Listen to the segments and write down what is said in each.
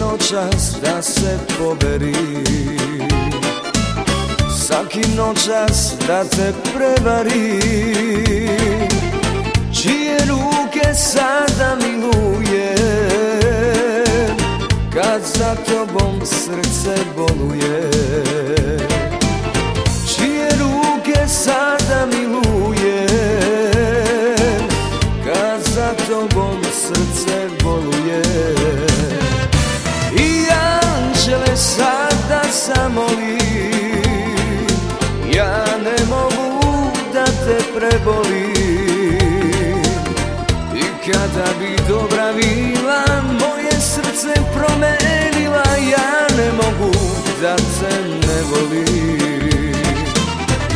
noćas da se poberi. Svaki noćas da te prevari. Čije ruke sada miluje? Kad za tobom srce boluje. Čije ruke sada miluje? Kad za tobom srce boluje Ja ne mogu da te prebolim. I kada bi dobra bila Moje srce promenila Ja ne mogu da te ne volim.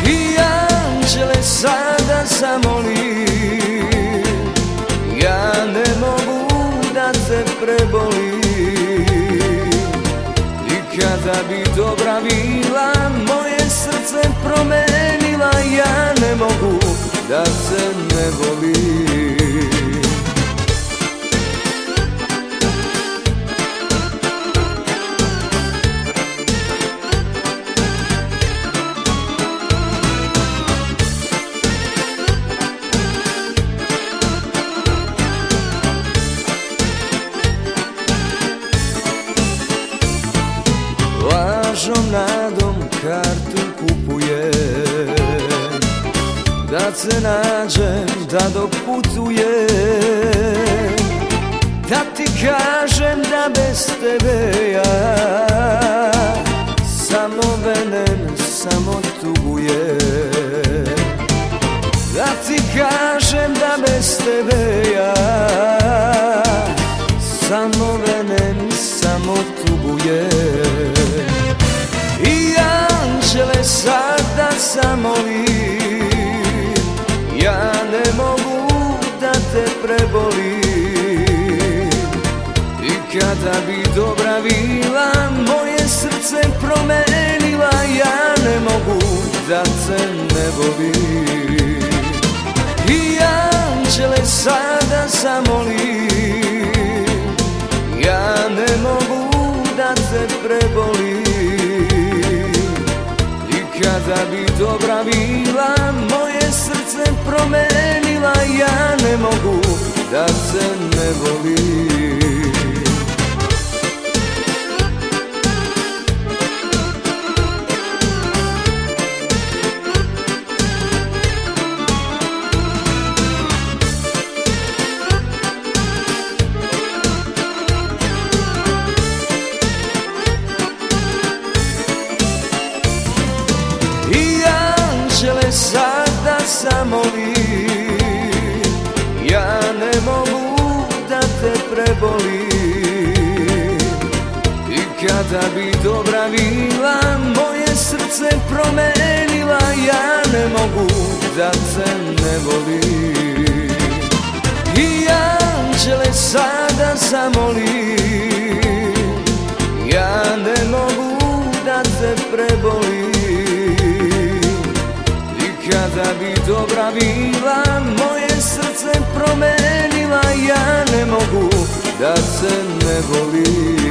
I anđele sada zamoli Ja ne mogu da te prebolim. I kada bi dobra Lažom nadom kartu kupuje. Da te nađem, da doputuje. Da ti kažem da bez tebe ja Samo venem, samo tuguje. Da ti kažem da bez tebe ja Samo venem, samo tuguje zamolim Ja ne mogu da te prebolim. I kada bi dobra bila Moje srce promenila Ja ne mogu da te ne volim kada bi dobra bila Moje srce promenila Ja ne mogu da te ne volim zamoli Ja ne mogu da te prebolim. I kada bi dobra bila Moje srce promenila Ja ne mogu da te ne volim. I anđele sada zamoli kada bi dobra bila Moje srce promenila Ja ne mogu da te ne volim